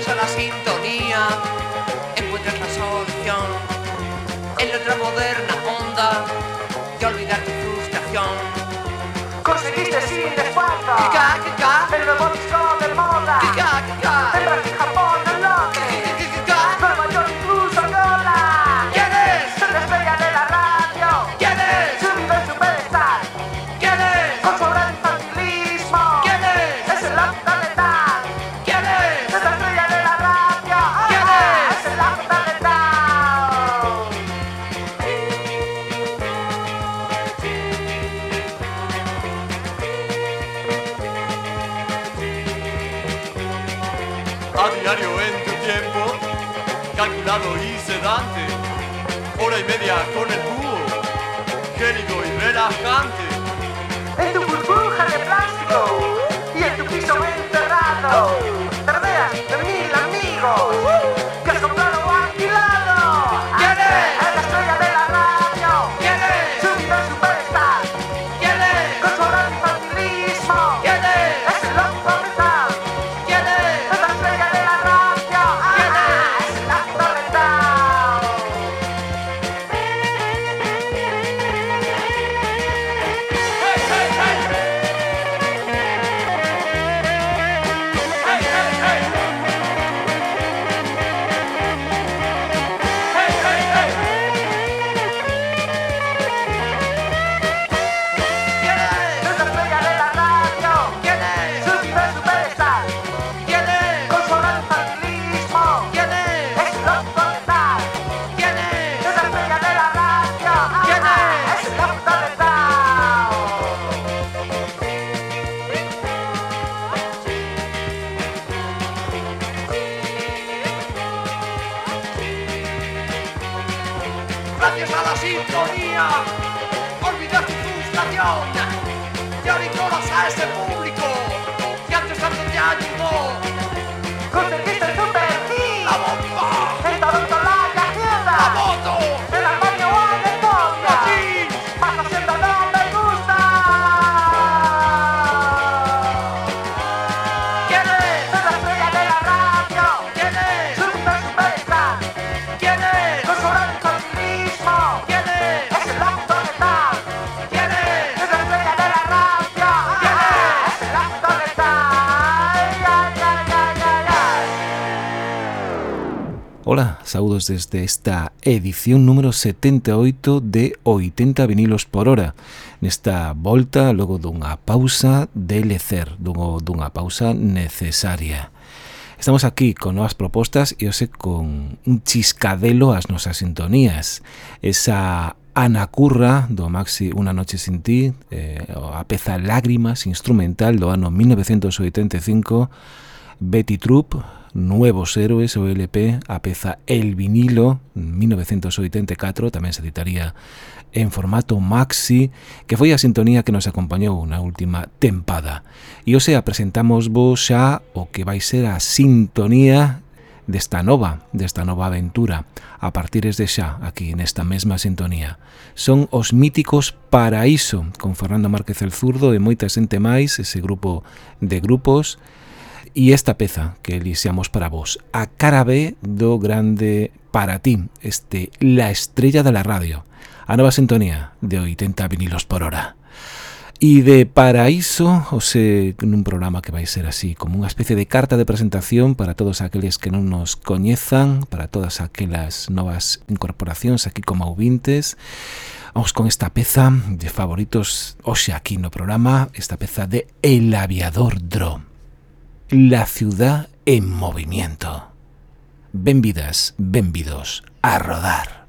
gracias a la sintonía encuentras la solución en la otra moderna onda y olvidar tu frustración. Conseguiste sin desfalta, el mejor del moda, el nach Kante. Yeah. saúdos desde esta edición número 78 de 80 vinilos por hora. Nesta volta, logo dunha pausa de lecer, dunha, dunha pausa necesaria. Estamos aquí con novas propostas e hoxe con un chiscadelo ás nosas sintonías. Esa Ana Curra, do Maxi Una noche sin ti, eh, a peza Lágrimas, instrumental do ano 1985, Betty Troop, Nuevos Héroes, o LP, a peza El Vinilo, 1984, tamén se editaría en formato maxi, que foi a sintonía que nos acompañou na última tempada. E o sea, presentamos vos xa o que vai ser a sintonía desta nova, desta nova aventura, a partir de xa, aquí nesta mesma sintonía. Son os míticos Paraíso, con Fernando Márquez El Zurdo e moita xente máis, ese grupo de grupos, E esta peza que elixamos para vos, a cara B do grande para ti, este La Estrella de la Radio, a nova sintonía de 80 vinilos por hora. E de paraíso, o se nun programa que vai ser así, como unha especie de carta de presentación para todos aqueles que non nos coñezan, para todas aquelas novas incorporacións aquí como ouvintes. Vamos con esta peza de favoritos hoxe aquí no programa, esta peza de El Aviador Drone. La ciudad en movimiento. Benvidas, benvidos a rodar.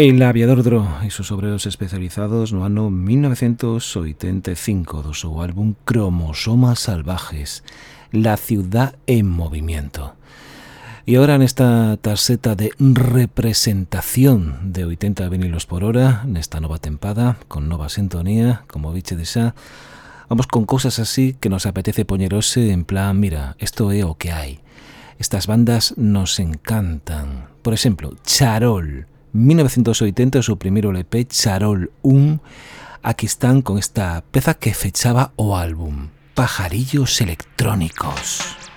El aviador Dro e sus obreros especializados no ano 1985 do seu álbum Cromosomas Salvajes, La ciudad en movimiento. E ahora nesta tarxeta de representación de 80 vinilos por hora, nesta nova tempada, con nova sintonía, como biche de xa, vamos con cousas así que nos apetece poñerose en plan, mira, isto é o que hai. Estas bandas nos encantan. Por exemplo, Charol, 1980 o seu primeiro LP Charol 1 aquí están con esta peza que fechaba o álbum Pajarillos electrónicos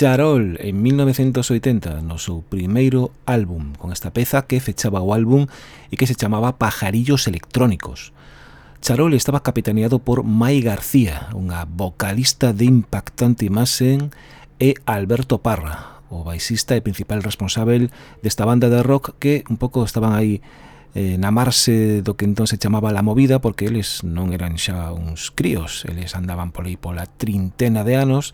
Charol en 1980 no seu primeiro álbum con esta peza que fechaba o álbum e que se chamaba Pajarillos Electrónicos. Charol estaba capitaneado por Mai García, unha vocalista de impactante imaxen e Alberto Parra, o baixista e principal responsável desta banda de rock que un pouco estaban aí eh, na marxe do que entón se chamaba la movida porque eles non eran xa uns críos, eles andaban por aí pola trintena de anos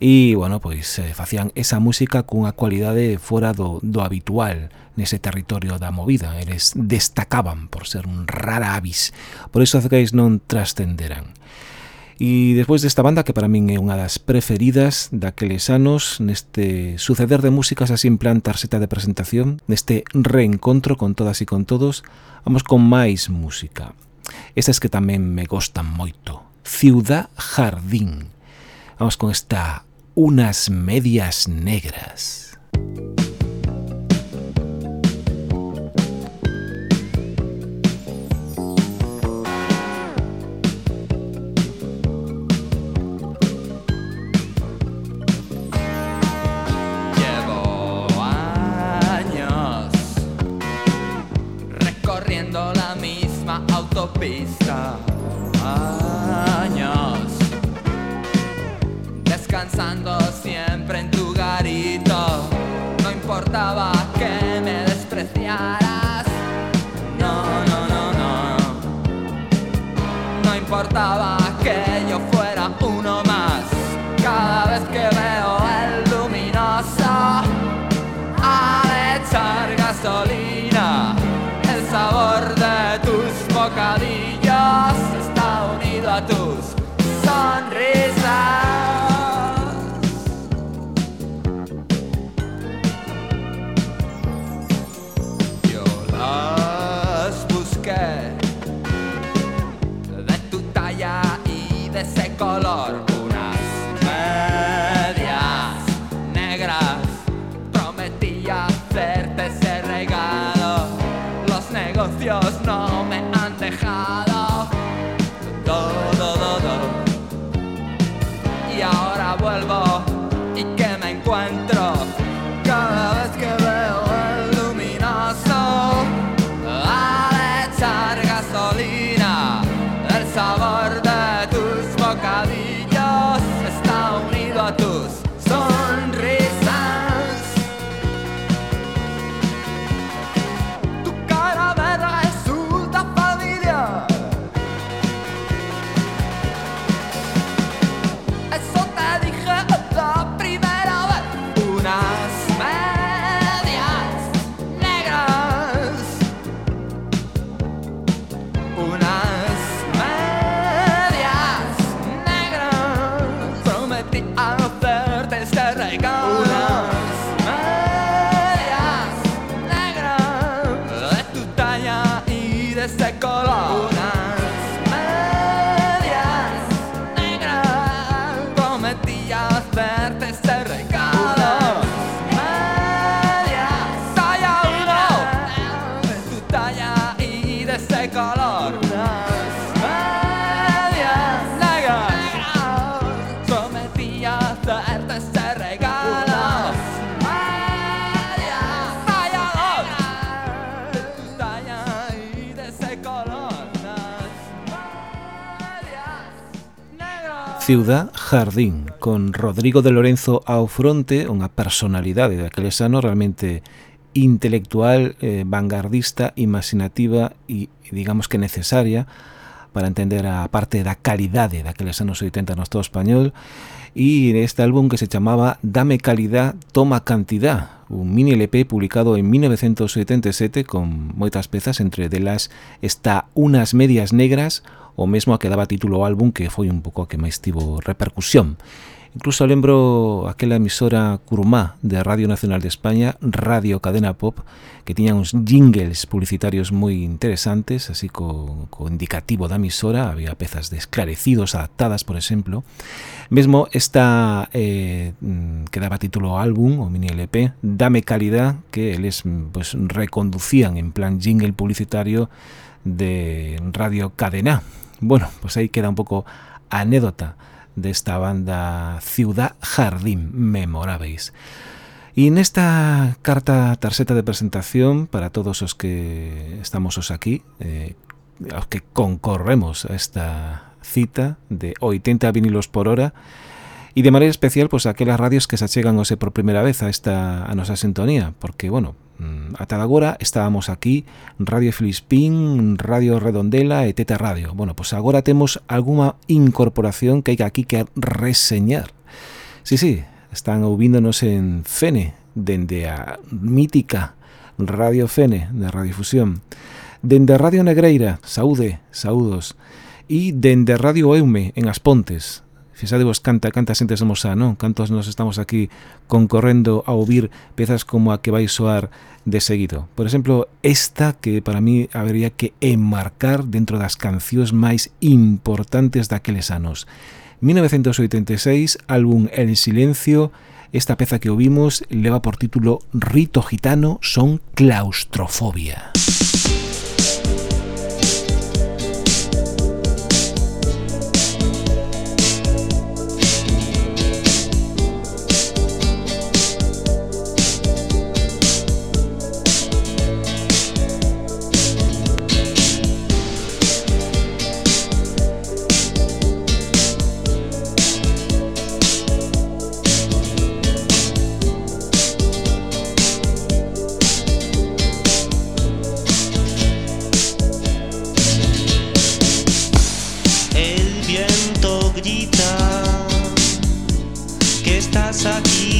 e, bueno, pois eh, facían esa música cunha cualidade fora do, do habitual nese territorio da movida. Eles destacaban por ser un rara avis. Por iso as non trascenderán. E despois desta banda que para min é unha das preferidas daqueles anos neste suceder de músicas así en plan tarxeta de presentación, neste reencontro con todas e con todos, vamos con máis música. Estas que tamén me gostan moito. Ciudad Jardín. Vamos con esta unas medias negras. recorriendo la misma autopista descansando siempre en tu garito. No importaba que me despreciaras. No, no, no, no. No importaba que yo fuera uno más. Cada vez que veo el luminoso al echar gasolina, el sabor de tus bocadillos Ciudad Jardín, con Rodrigo de Lorenzo ao fronte, unha personalidade daqueles anos realmente intelectual, eh, vanguardista, imaginativa e, digamos que necesaria para entender a parte da calidade daqueles anos 80 no Estado español e este álbum que se chamaba Dame calidad, toma cantidad, un mini LP publicado en 1977 con moitas pezas, entre delas está Unas medias negras, o mesmo a que daba título ao álbum que foi un pouco a que máis tivo repercusión. Incluso lembro aquela emisora Curumá de Radio Nacional de España, Radio Cadena Pop, que tiña uns jingles publicitarios moi interesantes, así co, indicativo da emisora, había pezas de esclarecidos adaptadas, por exemplo. Mesmo esta eh, que daba título álbum, o mini LP, Dame Calidad, que eles pues, reconducían en plan jingle publicitario de Radio Cadena. Bueno, pues aí queda un pouco a anécdota desta banda Ciudad Jardín, memoráveis. E nesta carta tarxeta de presentación para todos os que estamos os aquí, eh, aos que concorremos a esta cita de 80 vinilos por hora, E de maneira especial, pois, aquelas radios que se achegan hoxe por primeira vez a esta a nosa sintonía, porque, bueno, mm, ata agora estábamos aquí Radio Filispín, Radio Redondela e Teta Radio. Bueno, pois agora temos algunha incorporación que hai aquí que reseñar. Sí, sí, están ouvindonos en Fene, dende a mítica Radio Fene, de Radiofusión. Dende Radio Negreira, saúde, saúdos. E dende Radio Eume, en As Pontes, Fixadevos canta, canta xente somos a, non? Cantos nos estamos aquí concorrendo a ouvir pezas como a que vai soar de seguido. Por exemplo, esta que para mí habería que enmarcar dentro das cancións máis importantes daqueles anos. 1986, álbum El Silencio, esta peza que ouvimos leva por título Rito Gitano son claustrofobia. Música Tá satisfeito.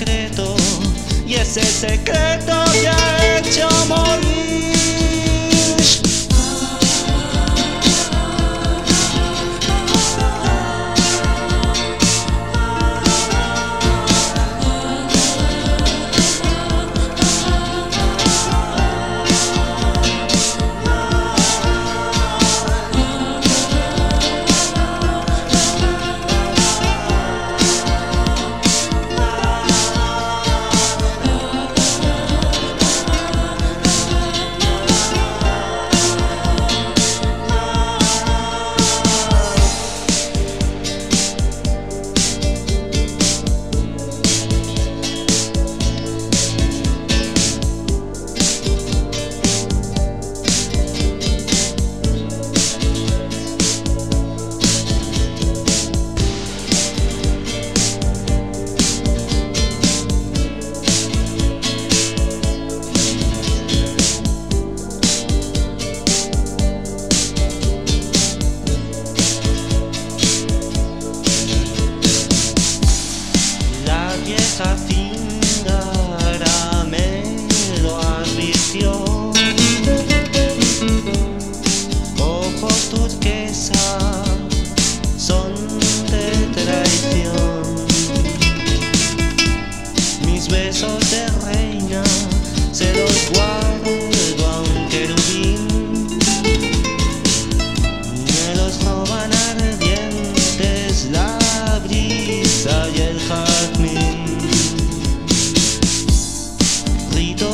secreto y ese secreto te ha hecho morir.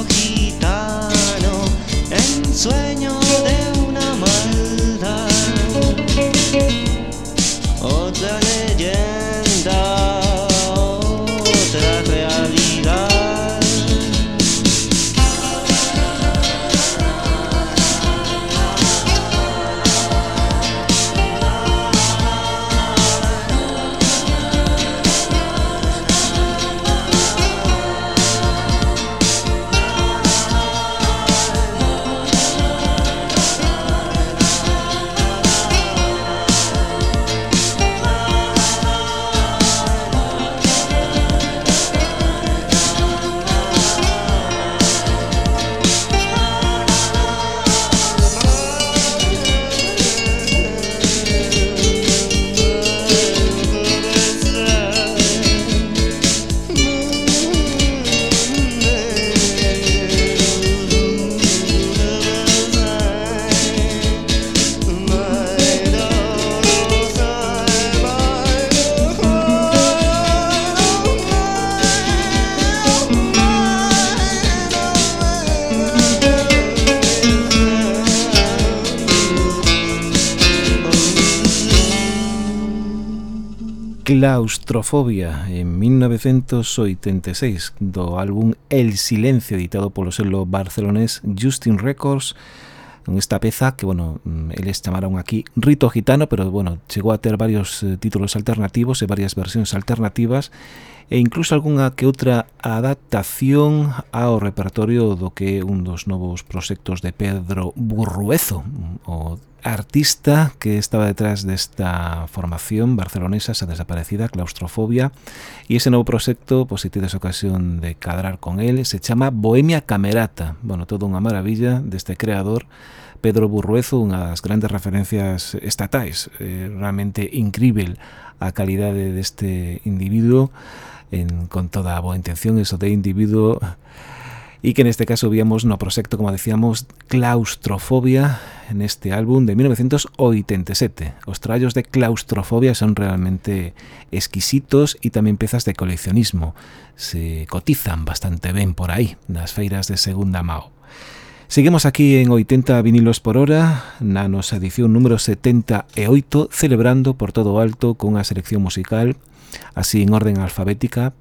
gitano en sueño. Claustrofobia en 1986 do álbum El Silencio editado polo selo barcelonés Justin Records en esta peza que, bueno, mm, eles chamaron aquí Rito Gitano, pero, bueno, chegou a ter varios eh, títulos alternativos e varias versións alternativas e incluso algunha que outra adaptación ao repertorio do que é un dos novos proxectos de Pedro Burruezo, mm, o artista que estaba detrás desta formación barcelonesa, esa desaparecida, claustrofobia, e ese novo proxecto, pois pues, se tedes ocasión de cadrar con él, se chama Bohemia Camerata, bueno, todo unha maravilla deste creador, Pedro Burruezo, unha das grandes referencias estatais, eh, realmente incrível a calidade deste individuo, en, con toda a boa intención, eso de individuo e que neste caso víamos no proxecto, como decíamos, Claustrofobia neste álbum de 1987. Os traballos de Claustrofobia son realmente exquisitos e tamén pezas de coleccionismo. Se cotizan bastante ben por aí, nas feiras de segunda mao. Seguimos aquí en 80 vinilos por hora, na nosa edición número 78, celebrando por todo o alto a selección musical, así en orden alfabética,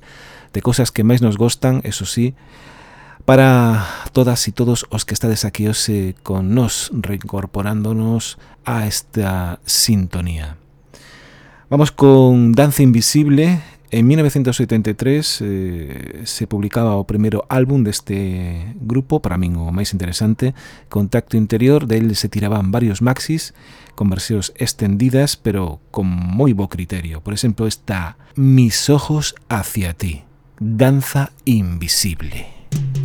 de cosas que máis nos gostan, eso sí, para todas e todos os que estades aquí hoxe con nos reincorporándonos a esta sintonía. Vamos con Danza Invisible. En 1983 eh, se publicaba o primeiro álbum deste grupo, para min o máis interesante, Contacto Interior, del se tiraban varios maxis con versións extendidas, pero con moi bo criterio. Por exemplo, está Mis ojos hacia ti, Danza Invisible. Música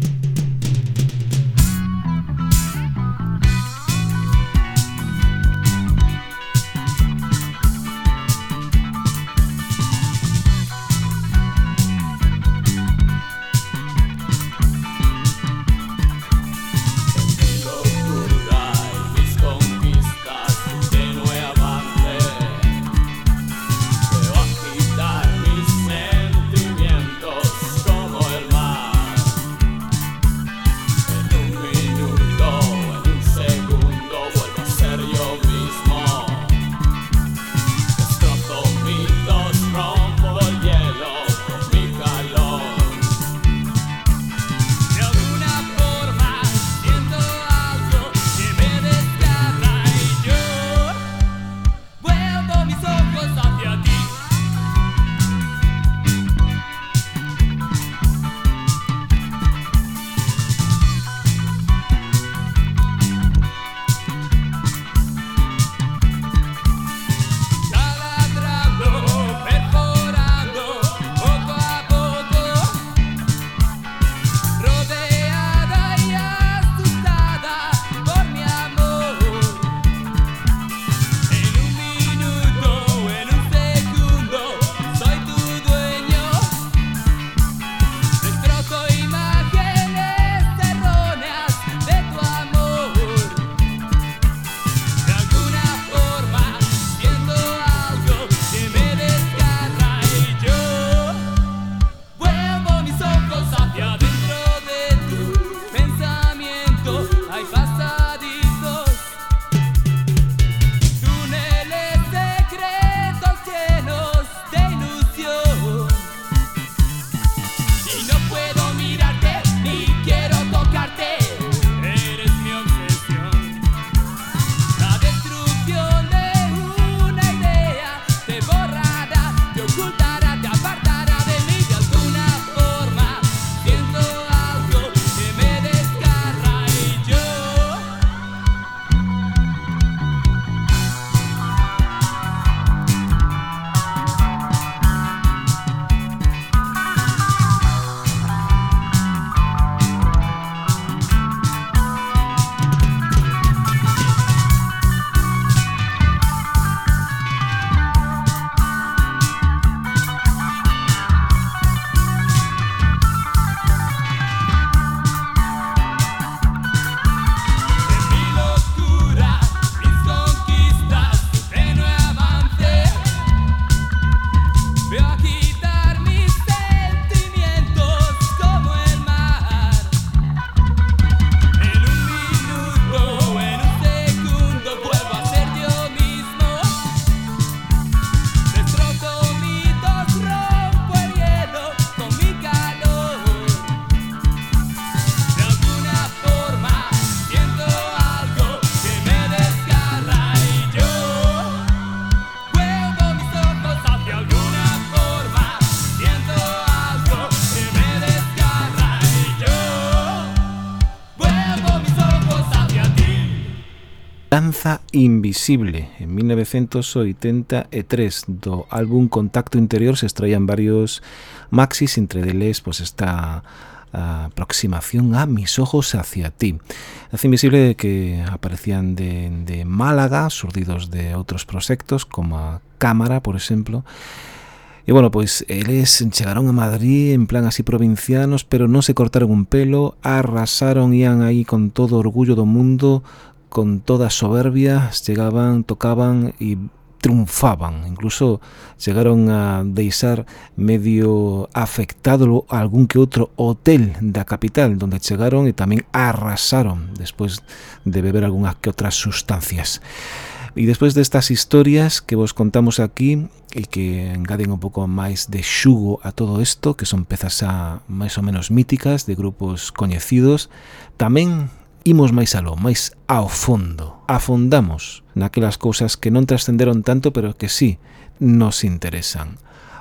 Invisible en 1983 do álbum Contacto Interior se extraían varios maxis entre deles pues, esta a aproximación a mis ojos hacia ti. Hace invisible que aparecían de, de Málaga, surdidos de outros proxectos, como a Cámara, por exemplo, E bueno, pois eles chegaron a Madrid en plan así provincianos, pero non se cortaron un pelo, arrasaron, ian aí con todo orgullo do mundo con toda soberbia, chegaban, tocaban e triunfaban, incluso chegaron a deixar medio afectado algún que outro hotel da capital donde chegaron e tamén arrasaron despois de beber algunhas que outras sustancias. E despois destas historias que vos contamos aquí e que engaden un pouco máis de xugo a todo isto, que son pezas a ah, máis ou menos míticas de grupos coñecidos, tamén imos máis aló, máis ao fondo. Afondamos naquelas cousas que non trascenderon tanto, pero que sí nos interesan.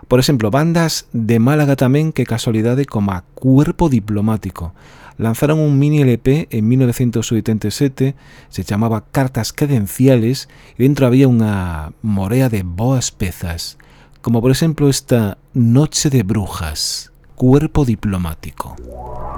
Por exemplo, bandas de Málaga tamén que casualidade como a Cuerpo Diplomático. Lanzaron un mini LP en 1987, se chamaba Cartas Credenciales, e dentro había unha morea de boas pezas, como por exemplo esta Noche de Brujas, Cuerpo Diplomático. Música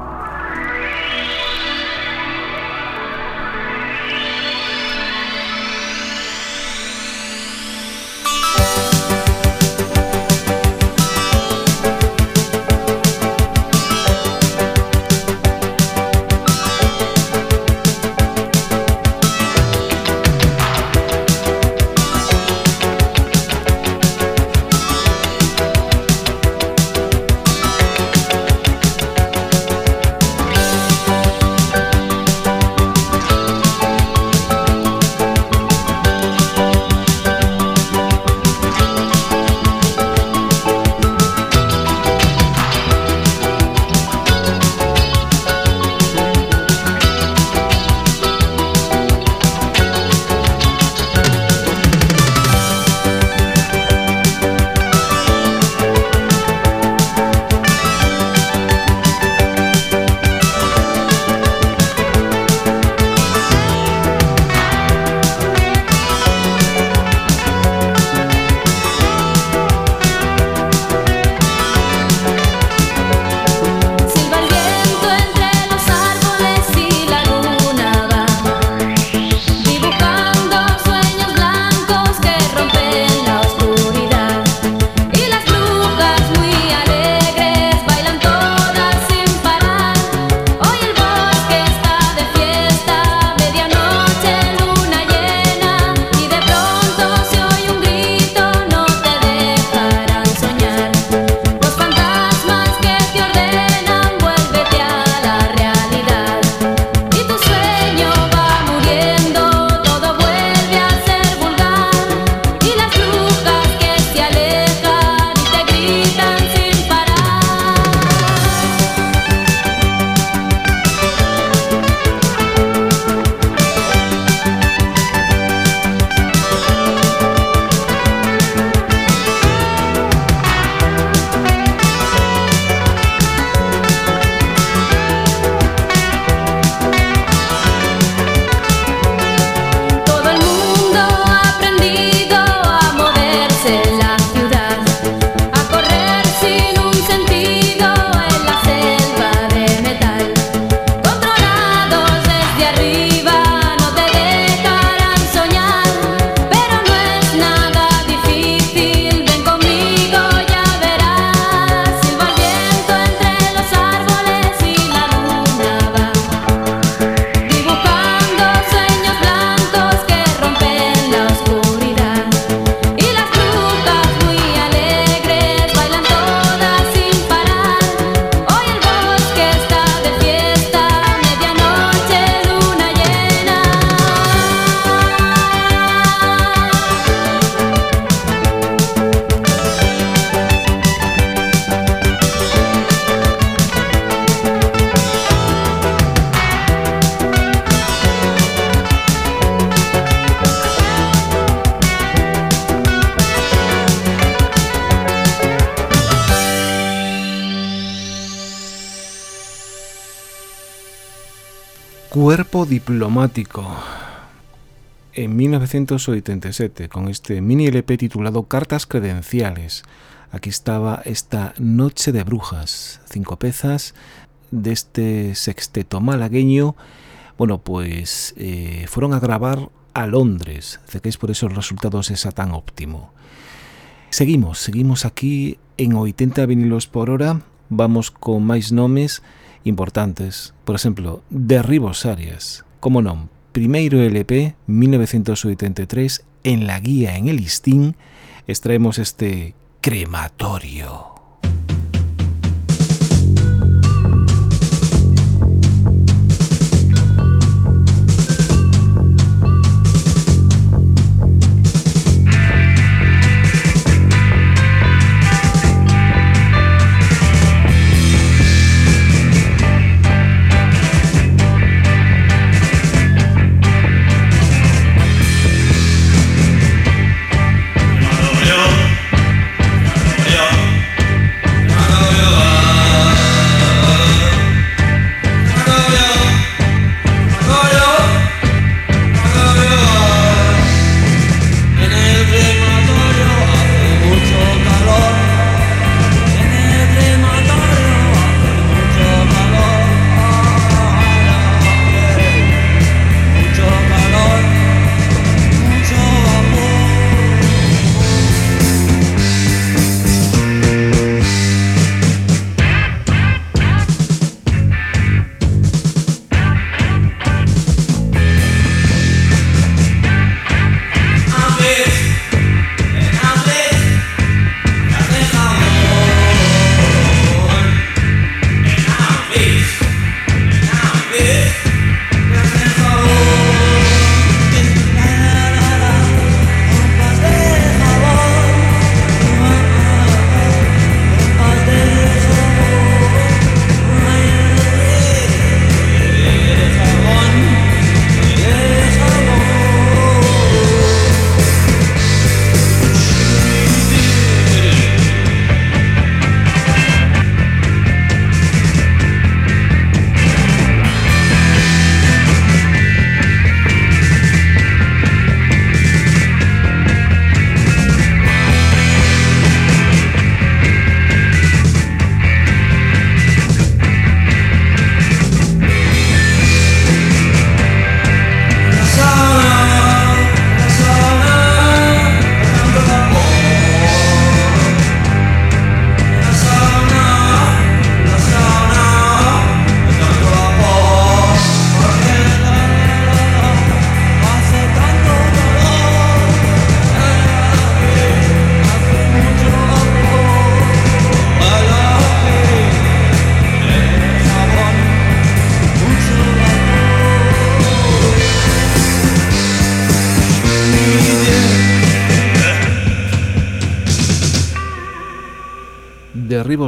diplomático. en 1987 con este mini LP titulado Cartas Credenciales. Aquí estaba esta Noche de Brujas, cinco pezas de este sexteto malagueño. Bueno, pues eh, fueron a grabar a Londres, de que es por eso el resultado es tan óptimo. Seguimos, seguimos aquí en 80 vinilos por hora, vamos con máis nomes importantes, por exemplo, Derribos Arias, como non, primeiro LP 1983 en la guía en el listín extraemos este crematorio.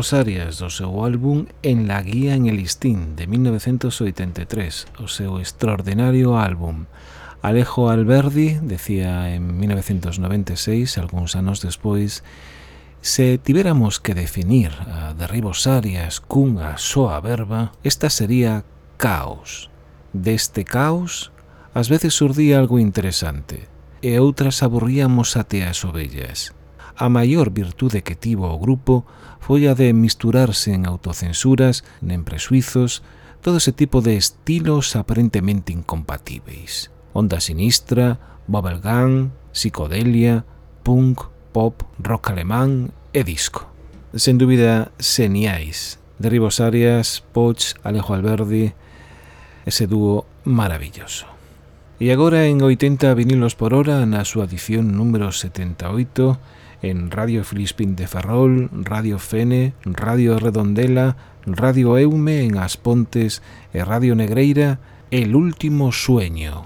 Imos Arias do seu álbum En la guía en el listín de 1983, o seu extraordinario álbum. Alejo Alberdi decía en 1996, algúns anos despois, Se tiveramos que definir a Derribos Arias cunha soa verba, esta sería caos. Deste caos, ás veces surdía algo interesante, e outras aburríamos até as ovellas. A maior virtude que tivo o grupo foi a de misturarse en autocensuras, nen presuizos, todo ese tipo de estilos aparentemente incompatíveis. Onda sinistra, bubblegum, psicodelia, punk, pop, rock alemán e disco. Sen dúbida, seniais. Derribos Arias, Poch, Alejo Alberdi, ese dúo maravilloso. E agora en 80 vinilos por hora na súa edición número 78 en Radio Filispín de Ferrol, Radio Fene, Radio Redondela, Radio Eume en As Pontes e Radio Negreira, El Último Sueño.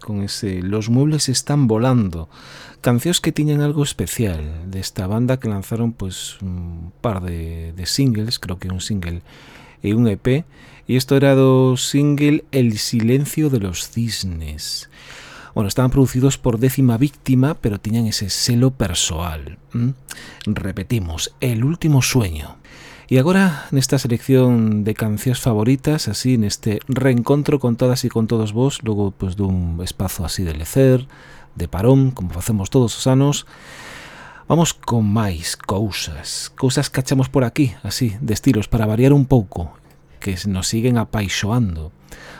Con ese Los muebles están volando, cancións que tiñan algo especial desta banda que lanzaron pues un par de, singles, creo que un single e un EP, e isto era do single El silencio de los cisnes. Bueno, estaban producidos por décima víctima, pero tiñan ese selo persoal. ¿m? Repetimos, El último sueño. E agora, nesta selección de cancións favoritas, así neste reencontro con todas e con todos vos, logo pois, dun espazo así de lecer, de parón, como facemos todos os anos, vamos con máis cousas, cousas que achamos por aquí, así, de estilos, para variar un pouco, que nos siguen apaixoando.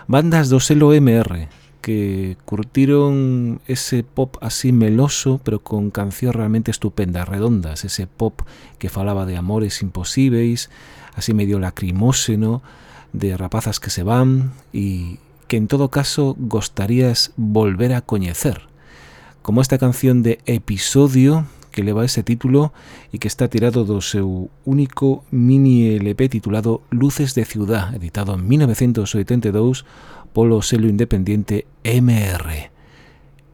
Bandas do selo MR, que curtiron ese pop así meloso, pero con cancións realmente estupendas, redondas, ese pop que falaba de amores imposíveis, así medio lacrimóseno, de rapazas que se van e que en todo caso gostarías volver a coñecer. Como esta canción de Episodio que leva ese título e que está tirado do seu único mini LP titulado Luces de Ciudad, editado en 1982 polo selo independiente MR.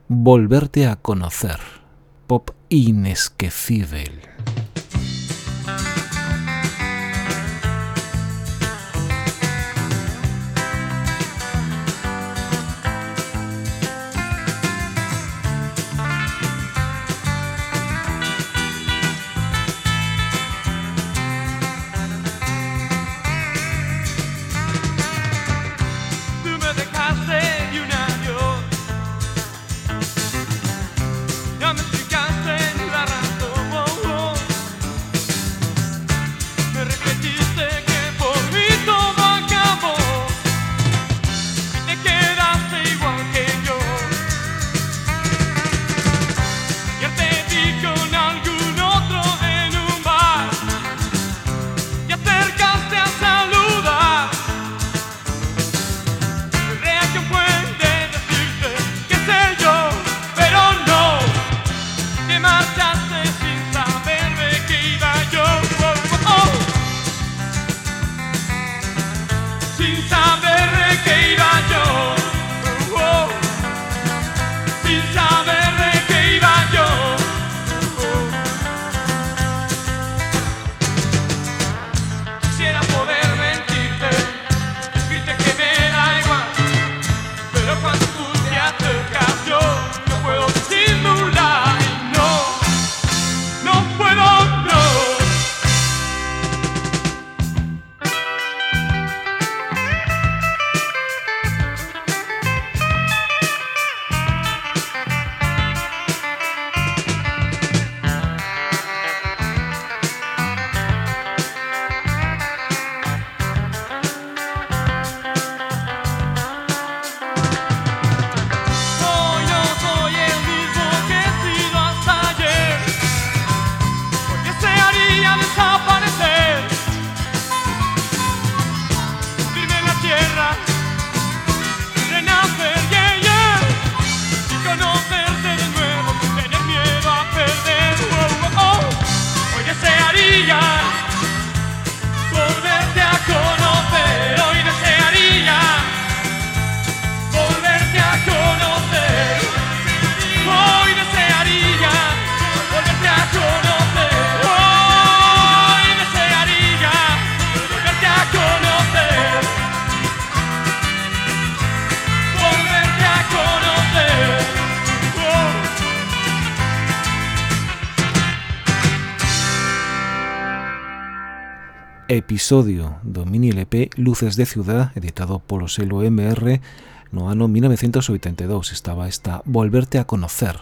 Volverte a conocer. Pop inesquecible. episodio do mini LP Luces de Ciudad, editado polo selo MR no ano 1982, estaba esta Volverte a Conocer,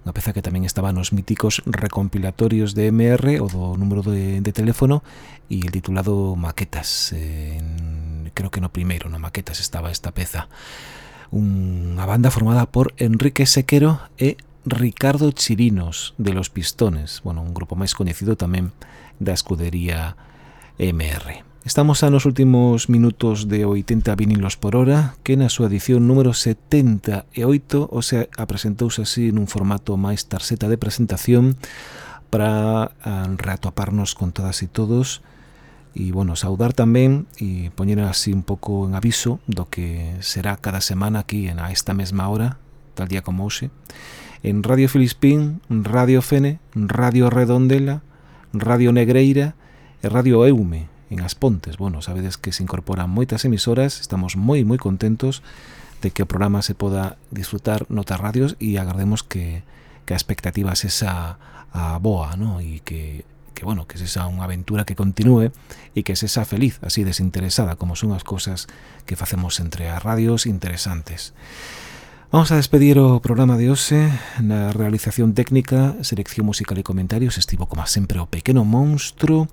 unha peza que tamén estaba nos míticos recompilatorios de MR ou do número de, de teléfono e el titulado Maquetas, eh, creo que no primeiro, no Maquetas estaba esta peza. Unha banda formada por Enrique Sequero e Ricardo Chirinos de Los Pistones, bueno, un grupo máis coñecido tamén da escudería MR. Estamos a nos últimos minutos de 80 vinilos por hora, que na súa edición número 78, o sea, apresentouse así nun formato máis tarxeta de presentación para reatoparnos con todas e todos e, bueno, saudar tamén e poñer así un pouco en aviso do que será cada semana aquí en a esta mesma hora, tal día como hoxe, en Radio Filispín, Radio Fene, Radio Redondela, Radio Negreira, e Radio Eume en As Pontes. Bueno, sabedes que se incorporan moitas emisoras, estamos moi moi contentos de que o programa se poda disfrutar notas radios e agardemos que, que a expectativa se esa a boa, ¿no? e que que bueno, que sexa unha aventura que continúe e que sexa feliz, así desinteresada como son as cousas que facemos entre as radios interesantes. Vamos a despedir o programa de hoxe. Na realización técnica, selección musical e comentarios estivo como sempre o pequeno monstro.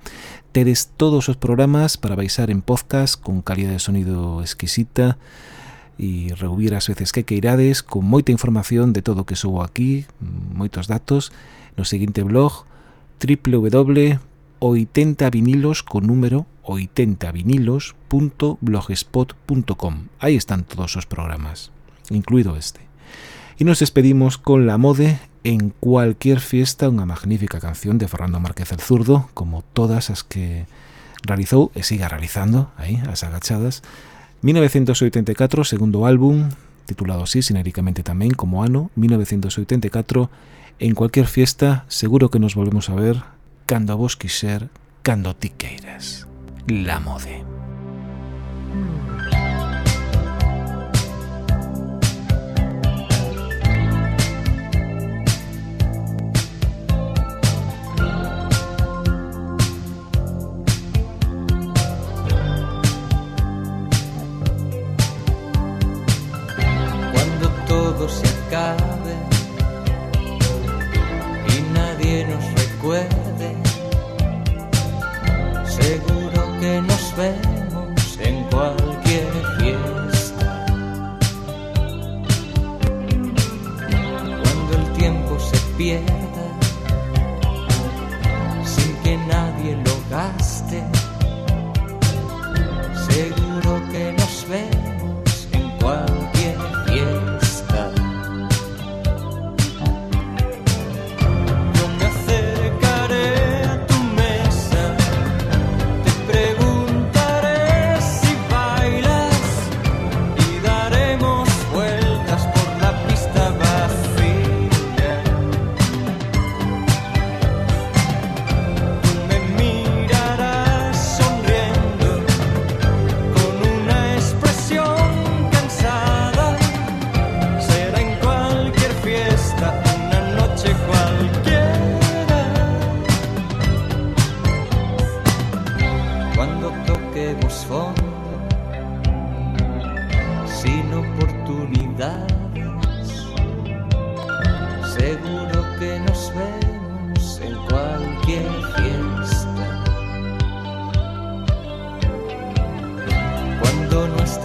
Tedes todos os programas para baixar en podcast con calidad de sonido exquisita e reubir as veces que queirades con moita información de todo o que subo aquí moitos datos no seguinte blog www.80vinilos con número 80vinilos.blogspot.com Aí están todos os programas incluído este. Y nos despedimos con la mode en cualquier fiesta unha magnífica canción de Fernando Márquez el Zurdo, como todas as que realizou e siga realizando, aí, as agachadas. 1984, segundo álbum, titulado así, sinéricamente tamén, como ano, 1984, en cualquier fiesta, seguro que nos volvemos a ver, cando a vos quiser, cando ti queiras. La mode. Mm.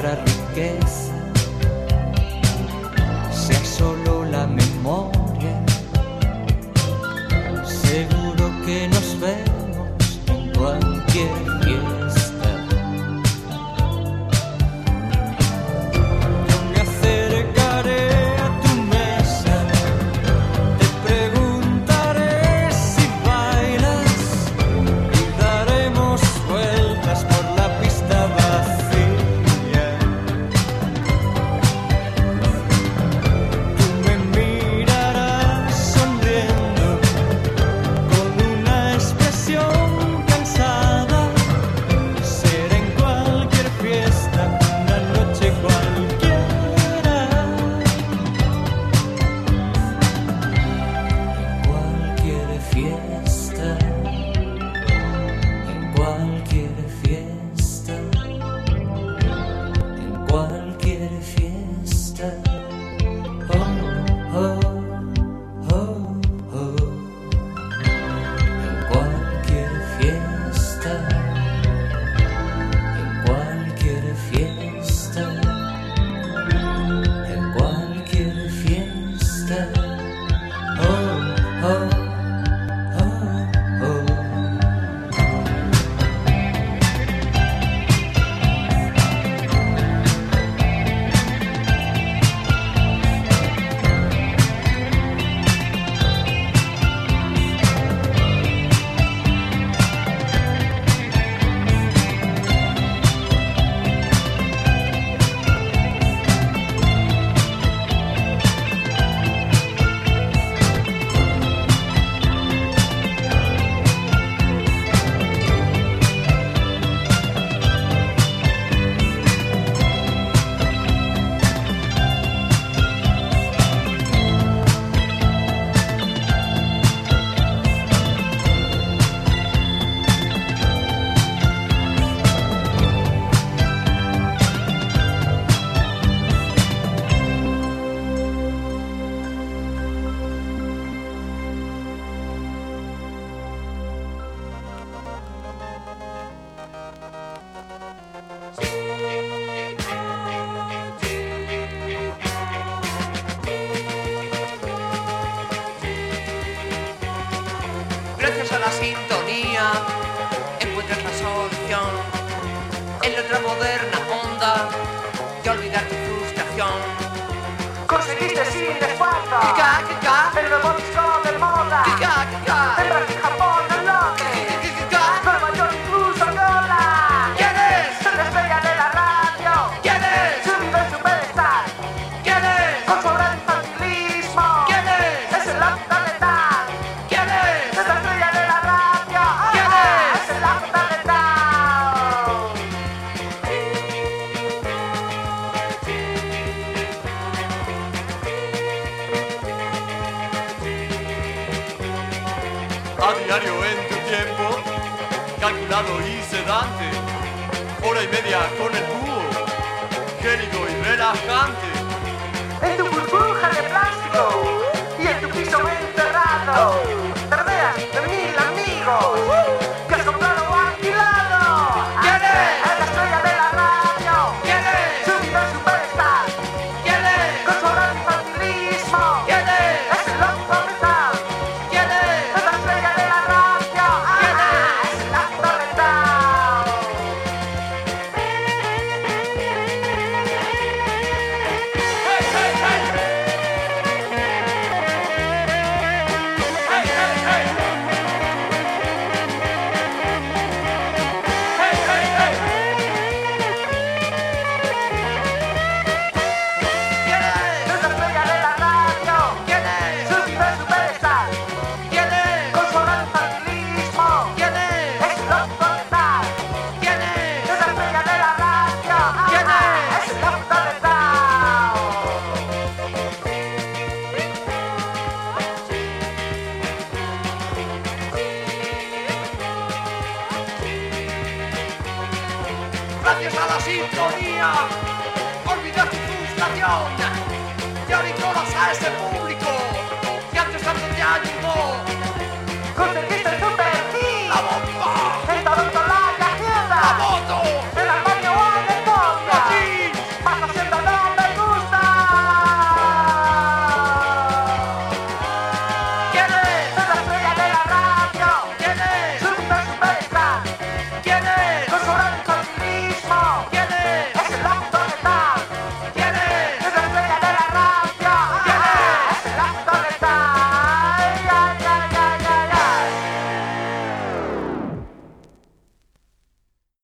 Nuestra riqueza